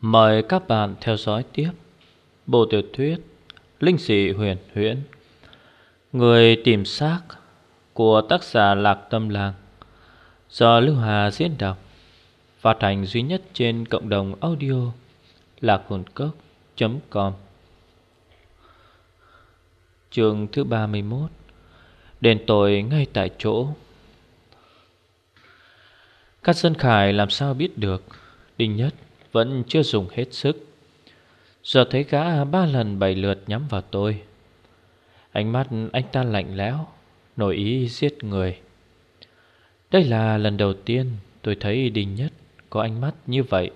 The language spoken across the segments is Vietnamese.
Mời các bạn theo dõi tiếp Bộ tiểu thuyết Linh dị huyền huyễn, Người tìm xác Của tác giả Lạc Tâm Làng, Do Lưu Hà diễn đọc, Phát hành duy nhất trên cộng đồng audio Lạc hồn cốc.com Chương thứ 31 Đền tội ngay tại chỗ. Các dân khải làm sao biết được? Đinh Nhất vẫn chưa dùng hết sức. Giờ thấy gã ba lần bảy lượt nhắm vào tôi. Ánh mắt anh ta lạnh lẽo Nổi ý giết người. Đây là lần đầu tiên tôi thấy đình Nhất có ánh mắt như vậy.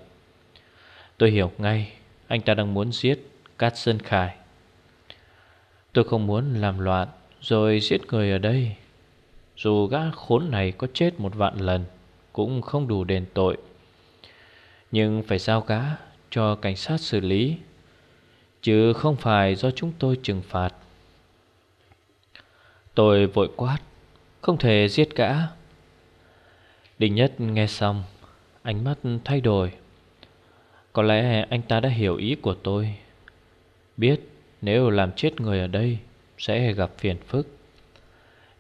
Tôi hiểu ngay, Anh ta đang muốn giết Cát Sơn Khải. Tôi không muốn làm loạn Rồi giết người ở đây. Dù gã khốn này có chết một vạn lần Cũng không đủ đền tội nhưng phải giao gã cho cảnh sát xử lý, Chứ không phải do chúng tôi trừng phạt. Tôi vội quát, Không thể giết gã. Đình Nhất nghe xong, Ánh mắt thay đổi. Có lẽ anh ta đã hiểu ý của tôi. Biết nếu làm chết người ở đây Sẽ gặp phiền phức,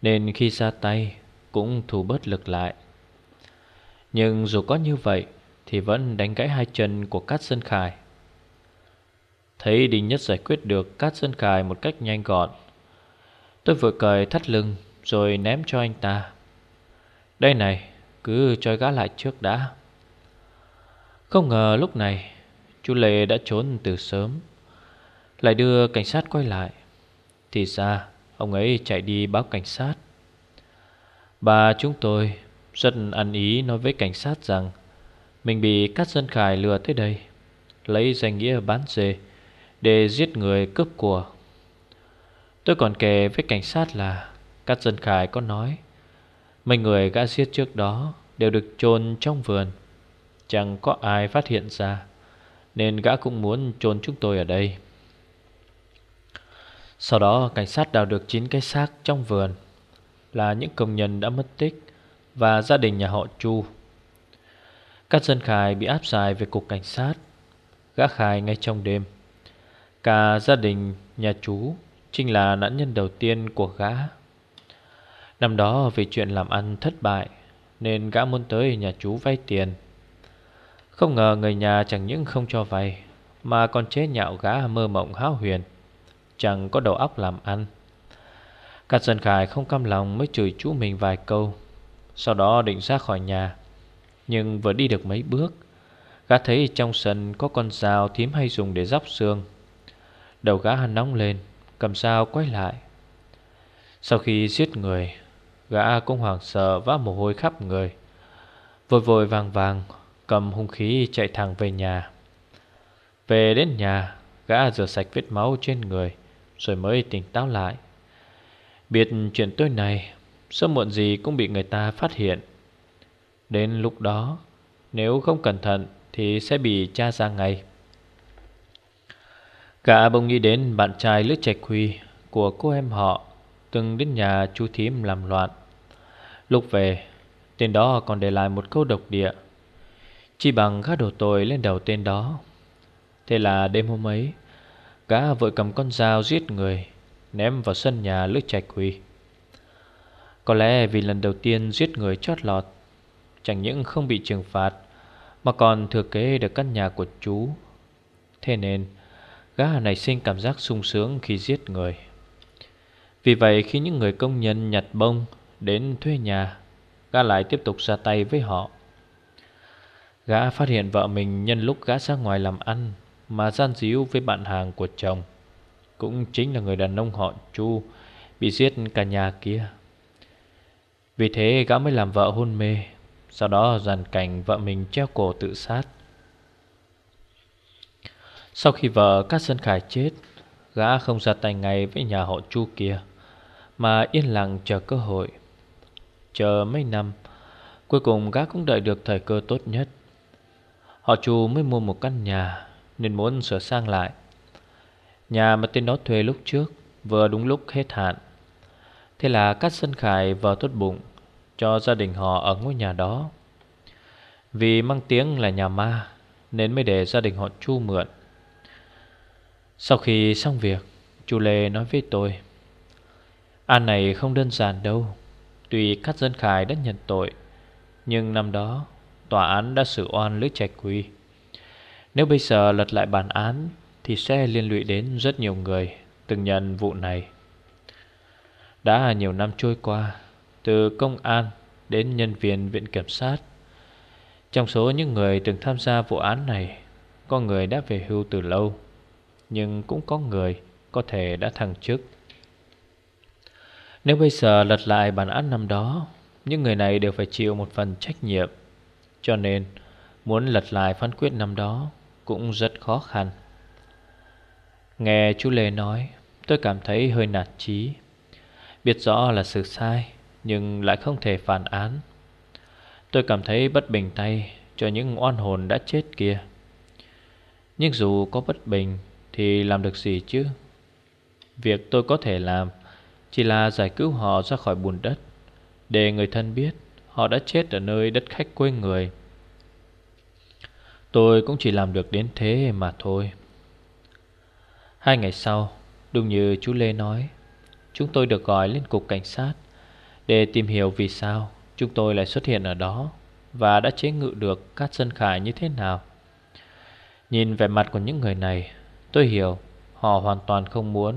Nên khi ra tay Cũng thủ bớt lực lại. Nhưng dù có như vậy thì vẫn đánh gãy hai chân của Cát Sơn Khải. Thấy Đinh Nhất giải quyết được Cát Sơn Khải một cách nhanh gọn, Tôi vừa cởi thắt lưng Rồi ném cho anh ta. Đây này, Cứ cho gã lại trước đã. Không ngờ lúc này Chú Lệ đã trốn từ sớm, Lại đưa cảnh sát quay lại. Thì ra, Ông ấy chạy đi báo cảnh sát. Bà chúng tôi Rất ăn ý nói với cảnh sát rằng mình bị Cát Dân Khải lừa tới đây, Lấy danh nghĩa bán dê Để giết người cướp của. Tôi còn kể với cảnh sát là Cát Dân Khải có nói, Mấy người gã giết trước đó Đều được chôn trong vườn. Chẳng có ai phát hiện ra, Nên gã cũng muốn chôn chúng tôi ở đây. Sau đó, cảnh sát đào được 9 cái xác trong vườn, Là những công nhân đã mất tích Và gia đình nhà họ Chu các dân khai bị áp giải về cục cảnh sát. Gã khai ngay trong đêm. Cả gia đình, nhà chú Chính là nạn nhân đầu tiên của gã. Năm đó vì chuyện làm ăn thất bại Nên gã muốn tới nhà chú vay tiền. Không ngờ người nhà chẳng những không cho vay, Mà còn chế nhạo gã mơ mộng háo huyền, Chẳng có đầu óc làm ăn. Cát dân khải không cam lòng mới chửi chú mình vài câu, Sau đó định ra khỏi nhà nhưng vừa đi được mấy bước. Gã thấy trong sân có con dao thím hay dùng để dóc xương. Đầu gã nóng lên, Cầm dao quay lại. Sau khi giết người, Gã cũng hoảng sợ vã mồ hôi khắp người. Vội vội vàng vàng, Cầm hung khí chạy thẳng về nhà. Về đến nhà, Gã rửa sạch vết máu trên người, Rồi mới tỉnh táo lại. Biết chuyện tôi này Sớm muộn gì cũng bị người ta phát hiện. Đến lúc đó, Nếu không cẩn thận Thì sẽ bị tra ra ngay. Cả bỗng nghĩ đến bạn trai lướt trạch huy Của cô em họ Từng đến nhà chú thím làm loạn. Lúc về, Tên đó còn để lại một câu độc địa. Chỉ bằng gác đổ tội lên đầu tên đó. Thế là đêm hôm ấy, Gã vội cầm con dao giết người, Ném vào sân nhà lướt trạch huy Có lẽ vì lần đầu tiên giết người chót lọt Chẳng những không bị trừng phạt, Mà còn thừa kế được căn nhà của chú. Thế nên, Gã này sinh cảm giác sung sướng khi giết người. Vì vậy, khi những người công nhân nhặt bông Đến thuê nhà, Gã lại tiếp tục ra tay với họ. Gã phát hiện vợ mình nhân lúc gã ra ngoài làm ăn, Mà gian díu với bạn hàng của chồng. Cũng chính là người đàn ông họ Chu Bị giết cả nhà kia. Vì thế, gã mới làm vợ hôn mê sau đó dàn cảnh vợ mình treo cổ tự sát. Sau khi vợ Cát Sơn Khải chết, Gã không ra tay ngay với nhà họ Chu kia, Mà yên lặng chờ cơ hội. Chờ mấy năm, Cuối cùng gã cũng đợi được thời cơ tốt nhất. Họ Chu mới mua một căn nhà, Nên muốn sửa sang lại. Nhà mà tên đó thuê lúc trước, Vừa đúng lúc hết hạn. Thế là Cát Sơn Khải vợ tốt bụng cho gia đình họ ở ngôi nhà đó. Vì mang tiếng là nhà ma, Nên mới để gia đình họ Chu mượn. Sau khi xong việc Chu Lê nói với tôi An này không đơn giản đâu. Tuy các dân khải đã nhận tội Nhưng năm đó Tòa án đã xử oan lưới trạch quy Nếu bây giờ lật lại bản án Thì sẽ liên lụy đến rất nhiều người Từng nhận vụ này. Đã nhiều năm trôi qua từ công an đến nhân viên viện kiểm sát. Trong số những người từng tham gia vụ án này, Có người đã về hưu từ lâu, Nhưng cũng có người có thể đã thăng chức. Nếu bây giờ lật lại bản án năm đó, Những người này đều phải chịu một phần trách nhiệm. Cho nên, muốn lật lại phán quyết năm đó Cũng rất khó khăn. Nghe chú Lê nói, Tôi cảm thấy hơi nạt trí Biết rõ là sự sai nhưng lại không thể phản án. Tôi cảm thấy bất bình tay Cho những oan hồn đã chết kia. Nhưng dù có bất bình Thì làm được gì chứ? Việc tôi có thể làm Chỉ là giải cứu họ ra khỏi bùn đất, Để người thân biết Họ đã chết ở nơi đất khách quê người. Tôi cũng chỉ làm được đến thế mà thôi. Hai ngày sau, Đúng như chú Lê nói, Chúng tôi được gọi lên cục cảnh sát. Để tìm hiểu vì sao Chúng tôi lại xuất hiện ở đó Và đã chế ngự được các sân khải như thế nào. Nhìn vẻ mặt của những người này, Tôi hiểu Họ hoàn toàn không muốn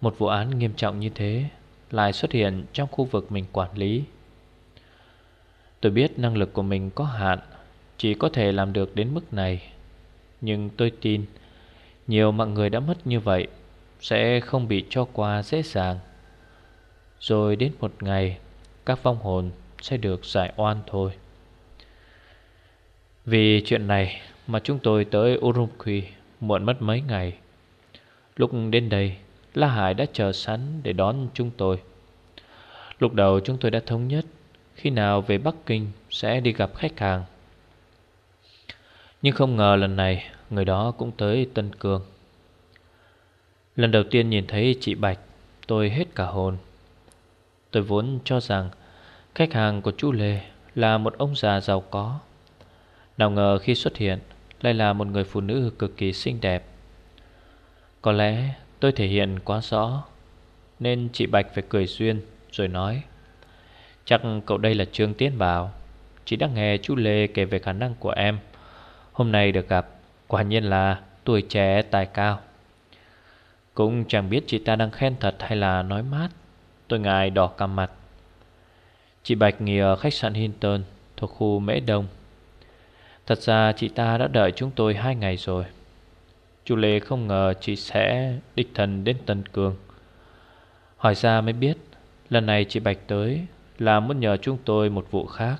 Một vụ án nghiêm trọng như thế Lại xuất hiện trong khu vực mình quản lý. Tôi biết năng lực của mình có hạn, Chỉ có thể làm được đến mức này. Nhưng tôi tin Nhiều mạng người đã mất như vậy Sẽ không bị cho qua dễ dàng. Rồi đến một ngày, Các vong hồn sẽ được giải oan thôi. Vì chuyện này mà chúng tôi tới Urumqi muộn mất mấy ngày. Lúc đến đây, La Hải đã chờ sẵn để đón chúng tôi. Lúc đầu chúng tôi đã thống nhất, Khi nào về Bắc Kinh sẽ đi gặp khách hàng. Nhưng không ngờ lần này, Người đó cũng tới Tân Cương. Lần đầu tiên nhìn thấy chị Bạch, Tôi hết cả hồn. Tôi vốn cho rằng Khách hàng của chú Lê Là một ông già giàu có. Nào ngờ khi xuất hiện, Lại là một người phụ nữ cực kỳ xinh đẹp. Có lẽ tôi thể hiện quá rõ, Nên chị Bạch phải cười duyên, Rồi nói, Chắc cậu đây là Trương Tiến Bảo. Chị đã nghe chú Lê kể về khả năng của em. Hôm nay được gặp, Quả nhiên là tuổi trẻ tài cao. Cũng chẳng biết chị ta đang khen thật hay là nói mát. Tôi ngài đỏ cả mặt. Chị Bạch nghỉ ở khách sạn Hinton, Thuộc khu Mễ Đông. Thật ra chị ta đã đợi chúng tôi hai ngày rồi. Chú Lê không ngờ chị sẽ đích thân đến Tân cường Hỏi ra mới biết, Lần này chị Bạch tới Là muốn nhờ chúng tôi một vụ khác.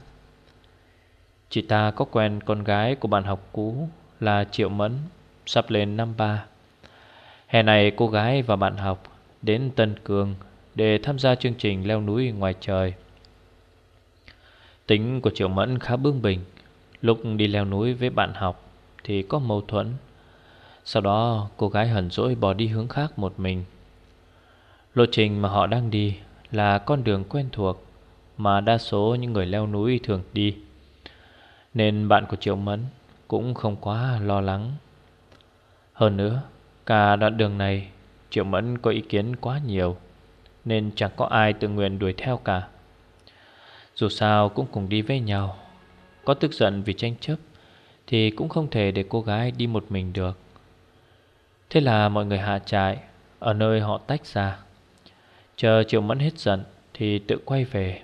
Chị ta có quen con gái của bạn học cũ Là Triệu Mẫn, Sắp lên năm ba. Hè này cô gái và bạn học Đến Tân cường để tham gia chương trình leo núi ngoài trời. Tính của Triệu Mẫn khá bướng bỉnh. Lúc đi leo núi với bạn học Thì có mâu thuẫn. Sau đó, cô gái hẩn dỗi bỏ đi hướng khác một mình. Lộ trình mà họ đang đi Là con đường quen thuộc Mà đa số những người leo núi thường đi. Nên bạn của Triệu Mẫn Cũng không quá lo lắng. Hơn nữa, Cả đoạn đường này, Triệu Mẫn có ý kiến quá nhiều. Nên chẳng có ai tự nguyện đuổi theo cả. Dù sao cũng cùng đi với nhau. Có tức giận vì tranh chấp Thì cũng không thể để cô gái đi một mình được. Thế là mọi người hạ trại, Ở nơi họ tách ra. Chờ Triệu Mẫn hết giận Thì tự quay về.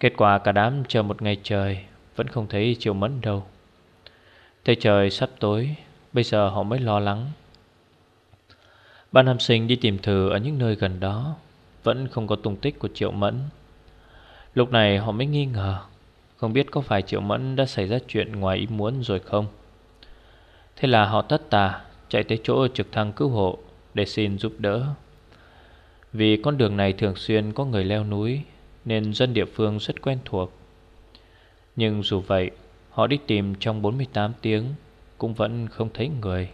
Kết quả cả đám chờ một ngày trời, Vẫn không thấy Triệu Mẫn đâu. Thấy trời sắp tối, Bây giờ họ mới lo lắng ba nam sinh đi tìm thử Ở những nơi gần đó. Vẫn không có tung tích của Triệu Mẫn. Lúc này họ mới nghi ngờ, Không biết có phải Triệu Mẫn đã xảy ra chuyện ngoài ý muốn rồi không. Thế là họ tất tà Chạy tới chỗ trực thăng cứu hộ Để xin giúp đỡ. Vì con đường này thường xuyên có người leo núi, Nên dân địa phương rất quen thuộc. Nhưng dù vậy, Họ đi tìm trong 48 tiếng Cũng vẫn không thấy người.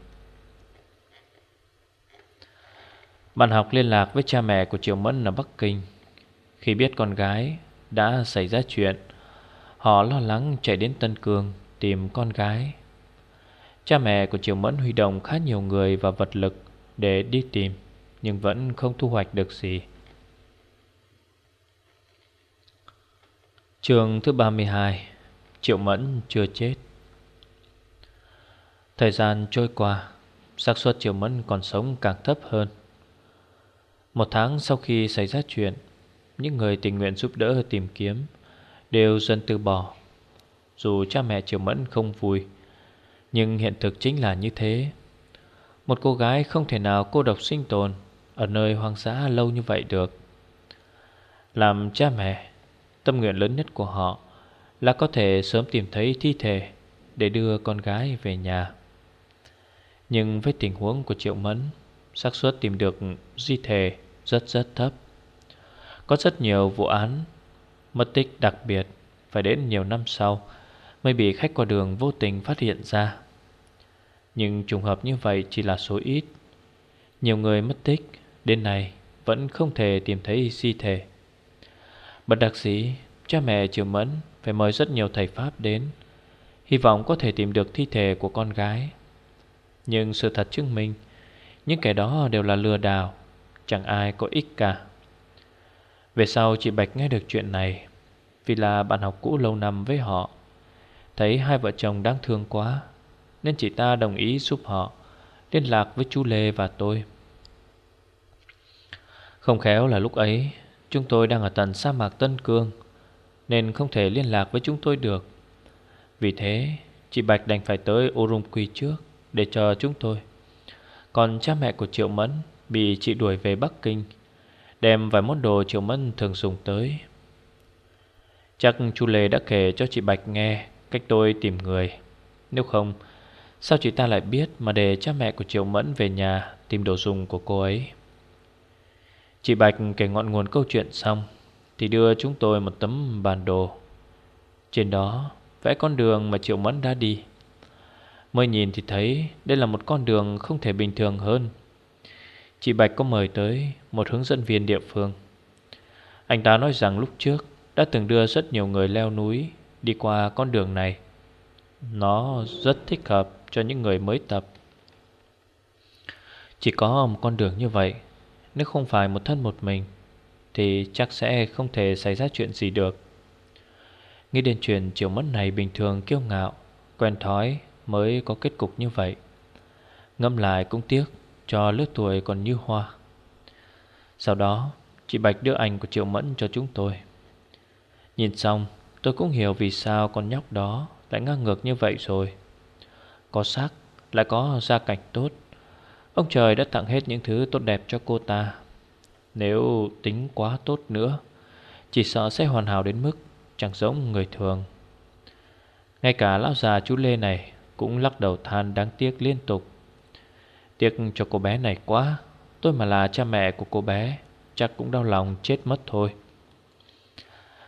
Bạn học liên lạc với cha mẹ của Triệu Mẫn ở Bắc Kinh. Khi biết con gái đã xảy ra chuyện, Họ lo lắng chạy đến Tân Cương tìm con gái. Cha mẹ của Triệu Mẫn huy động khá nhiều người và vật lực để đi tìm, Nhưng vẫn không thu hoạch được gì. Trường thứ 32 Triệu Mẫn chưa chết. Thời gian trôi qua, xác suất Triệu Mẫn còn sống càng thấp hơn. Một tháng sau khi xảy ra chuyện, Những người tình nguyện giúp đỡ tìm kiếm Đều dần từ bỏ. Dù cha mẹ Triệu Mẫn không vui, Nhưng hiện thực chính là như thế. Một cô gái không thể nào cô độc sinh tồn Ở nơi hoang dã lâu như vậy được. Làm cha mẹ, Tâm nguyện lớn nhất của họ Là có thể sớm tìm thấy thi thể Để đưa con gái về nhà. Nhưng với tình huống của Triệu Mẫn, xác suất tìm được di thể rất rất thấp. Có rất nhiều vụ án, Mất tích đặc biệt Phải đến nhiều năm sau Mới bị khách qua đường vô tình phát hiện ra. Nhưng trùng hợp như vậy chỉ là số ít. Nhiều người mất tích, Đến nay vẫn không thể tìm thấy di thể. Bật đặc sĩ, Cha mẹ Triệu Mẫn Phải mời rất nhiều thầy Pháp đến, Hy vọng có thể tìm được thi thể của con gái. Nhưng sự thật chứng minh, Những kẻ đó đều là lừa đảo. Chẳng ai có ích cả. Về sau, chị Bạch nghe được chuyện này, Vì là bạn học cũ lâu năm với họ, Thấy hai vợ chồng đáng thương quá, Nên chị ta đồng ý giúp họ, Liên lạc với chú Lê và tôi. Không khéo là lúc ấy, Chúng tôi đang ở tận sa mạc Tân Cương, Nên không thể liên lạc với chúng tôi được. Vì thế, Chị Bạch đành phải tới Urumqi trước Để chờ chúng tôi. Còn cha mẹ của Triệu Mẫn Bị chị đuổi về Bắc Kinh, Đem vài món đồ Triệu Mẫn thường dùng tới. Chắc chú Lê đã kể cho chị Bạch nghe Cách tôi tìm người. Nếu không, Sao chị ta lại biết mà để cha mẹ của Triệu Mẫn về nhà Tìm đồ dùng của cô ấy? Chị Bạch kể ngọn nguồn câu chuyện xong, Thì đưa chúng tôi một tấm bản đồ. Trên đó, vẽ con đường mà Triệu Mẫn đã đi. Mới nhìn thì thấy đây là một con đường không thể bình thường hơn. Chị Bạch có mời tới một hướng dẫn viên địa phương. Anh ta nói rằng lúc trước đã từng đưa rất nhiều người leo núi đi qua con đường này. Nó rất thích hợp cho những người mới tập. Chỉ có một con đường như vậy, nếu không phải một thân một mình, Thì chắc sẽ không thể xảy ra chuyện gì được. Nghĩ đến chuyện chiều mất này bình thường kiêu ngạo, Quen thói mới có kết cục như vậy. Ngâm lại cũng tiếc cho lứa tuổi còn như hoa. Sau đó, chị Bạch đưa ảnh của Triệu Mẫn cho chúng tôi. Nhìn xong, tôi cũng hiểu vì sao con nhóc đó lại ngang ngược như vậy rồi. Có sắc lại có gia cảnh tốt. Ông trời đã tặng hết những thứ tốt đẹp cho cô ta. Nếu tính quá tốt nữa, Chỉ sợ sẽ hoàn hảo đến mức Chẳng giống người thường. Ngay cả lão già chú Lê này Cũng lắc đầu than đáng tiếc liên tục. Tiếc cho cô bé này quá. Tôi mà là cha mẹ của cô bé, Chắc cũng đau lòng chết mất thôi.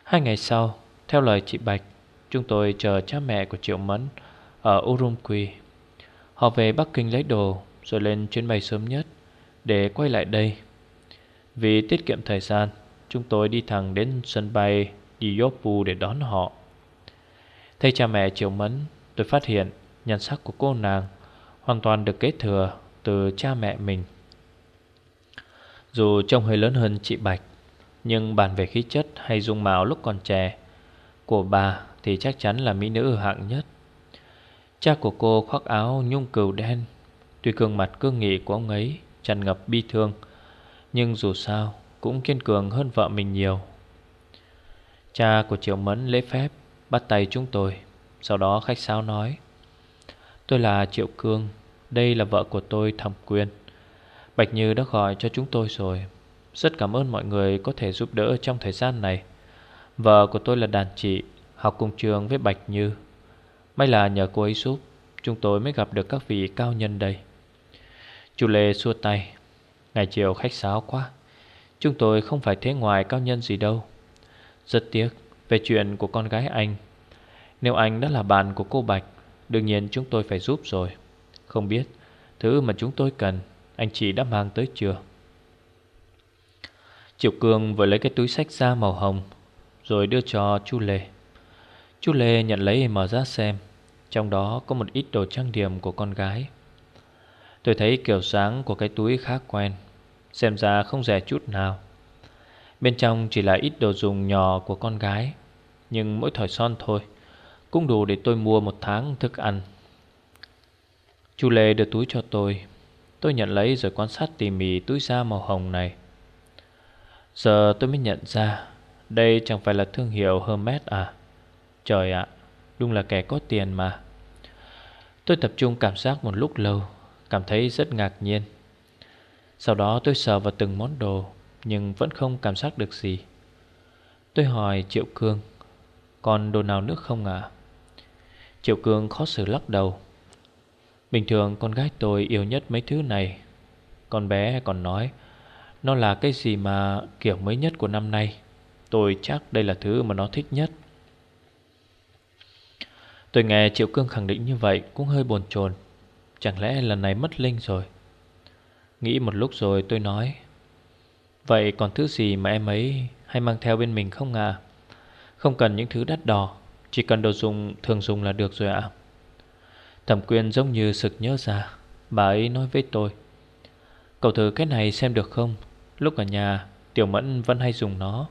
Hai ngày sau, Theo lời chị Bạch, Chúng tôi chờ cha mẹ của Triệu Mẫn Ở Urumqi. Họ về Bắc Kinh lấy đồ, rồi lên chuyến bay sớm nhất Để quay lại đây. Vì tiết kiệm thời gian, Chúng tôi đi thẳng đến sân bay Diyopu để đón họ. Thấy cha mẹ Triệu Mẫn, Tôi phát hiện nhan sắc của cô nàng Hoàn toàn được kế thừa. Từ cha mẹ mình. Dù trông hơi lớn hơn chị Bạch, Nhưng bàn về khí chất hay dung mạo lúc còn trẻ Của bà thì chắc chắn là mỹ nữ hạng nhất. Cha của cô khoác áo nhung cừu đen, Tuy gương mặt cương nghị của ông ấy tràn ngập bi thương, Nhưng dù sao cũng kiên cường hơn vợ mình nhiều. Cha của Triệu Mẫn lễ phép bắt tay chúng tôi, Sau đó khách sáo nói, Tôi là Triệu Cương đây là vợ của tôi, Thẩm Quyên. Bạch Như đã gọi cho chúng tôi rồi. Rất cảm ơn mọi người có thể giúp đỡ trong thời gian này. Vợ của tôi là đàn chị, Học cùng trường với Bạch Như. May là nhờ cô ấy giúp, Chúng tôi mới gặp được các vị cao nhân đây. Chú Lê xua tay. Ngày chiều khách sáo quá. Chúng tôi không phải thế ngoài cao nhân gì đâu. Rất tiếc Về chuyện của con gái anh. Nếu anh đã là bạn của cô Bạch, Đương nhiên chúng tôi phải giúp rồi. Không biết. Thứ mà chúng tôi cần, Anh chị đã mang tới chưa? Triệu Cương vừa lấy cái túi sách da màu hồng, Rồi đưa cho chú Lê. Chú Lê nhận lấy mở ra xem, Trong đó có một ít đồ trang điểm của con gái. Tôi thấy kiểu sáng của cái túi khá quen, Xem ra không rẻ chút nào. Bên trong chỉ là ít đồ dùng nhỏ của con gái, Nhưng mỗi thỏi son thôi, Cũng đủ để tôi mua một tháng thức ăn. Chú Lê đưa túi cho tôi. Tôi nhận lấy rồi quan sát tỉ mỉ túi da màu hồng này. Giờ tôi mới nhận ra, Đây chẳng phải là thương hiệu Hermes à? Trời ạ, Đúng là kẻ có tiền mà. Tôi tập trung cảm giác một lúc lâu, Cảm thấy rất ngạc nhiên. Sau đó tôi sờ vào từng món đồ, Nhưng vẫn không cảm giác được gì. Tôi hỏi Triệu Cương, Còn đồ nào nữa không ạ? À? Triệu Cương khó xử lắc đầu. Bình thường con gái tôi yêu nhất mấy thứ này. Con bé còn nói, Nó là cái gì mà kiểu mới nhất của năm nay? Tôi chắc đây là thứ mà nó thích nhất. Tôi nghe Triệu Cương khẳng định như vậy Cũng hơi buồn chồn. Chẳng lẽ lần này mất Linh rồi? Nghĩ một lúc rồi tôi nói, Vậy còn thứ gì mà em ấy Hay mang theo bên mình không à? Không cần những thứ đắt đỏ, Chỉ cần đồ dùng thường dùng là được rồi ạ. Thẩm quyền giống như sực nhớ ra, Bà ấy nói với tôi, Cậu thử cái này xem được không? Lúc ở nhà, Tiểu Mẫn vẫn hay dùng nó.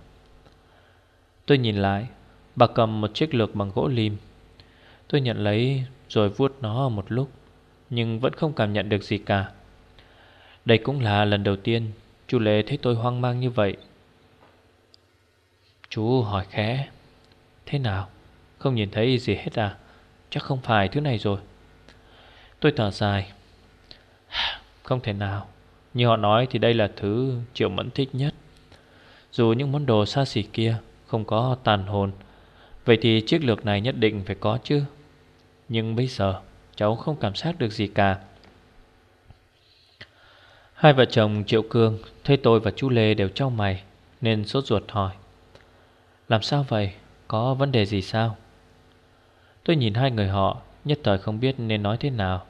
Tôi nhìn lại, Bà cầm một chiếc lược bằng gỗ lim. Tôi nhận lấy rồi vuốt nó một lúc, Nhưng vẫn không cảm nhận được gì cả. Đây cũng là lần đầu tiên Chú Lê thấy tôi hoang mang như vậy. Chú hỏi khẽ, Thế nào? Không nhìn thấy gì hết à? Chắc không phải thứ này rồi. Tôi thở dài. Không thể nào. Như họ nói thì đây là thứ Triệu Mẫn thích nhất. Dù những món đồ xa xỉ kia Không có tàn hồn, Vậy thì chiếc lược này nhất định phải có chứ. Nhưng bây giờ, Cháu không cảm giác được gì cả. Hai vợ chồng Triệu Cương Thấy tôi và chú Lê đều trong mày, Nên sốt ruột hỏi. Làm sao vậy? Có vấn đề gì sao? Tôi nhìn hai người họ Nhất thời không biết nên nói thế nào.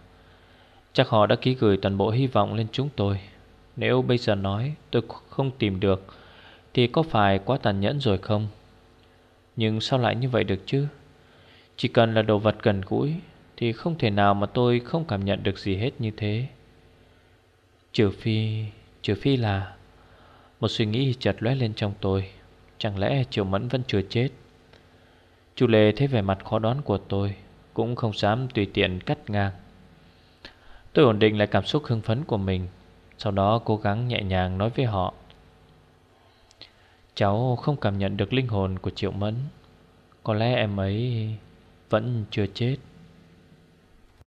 Chắc họ đã ký gửi toàn bộ hy vọng lên chúng tôi. Nếu bây giờ nói, tôi không tìm được, Thì có phải quá tàn nhẫn rồi không? Nhưng sao lại như vậy được chứ? Chỉ cần là đồ vật gần gũi, Thì không thể nào mà tôi không cảm nhận được gì hết như thế. Trừ phi... Trừ phi là... Một suy nghĩ chợt lóe lên trong tôi. Chẳng lẽ Triệu Mẫn vẫn chưa chết? Chú Lê thấy vẻ mặt khó đoán của tôi. Cũng không dám tùy tiện cắt ngang. Tôi ổn định lại cảm xúc hưng phấn của mình, Sau đó cố gắng nhẹ nhàng nói với họ. Cháu không cảm nhận được linh hồn của Triệu Mẫn. Có lẽ em ấy vẫn chưa chết.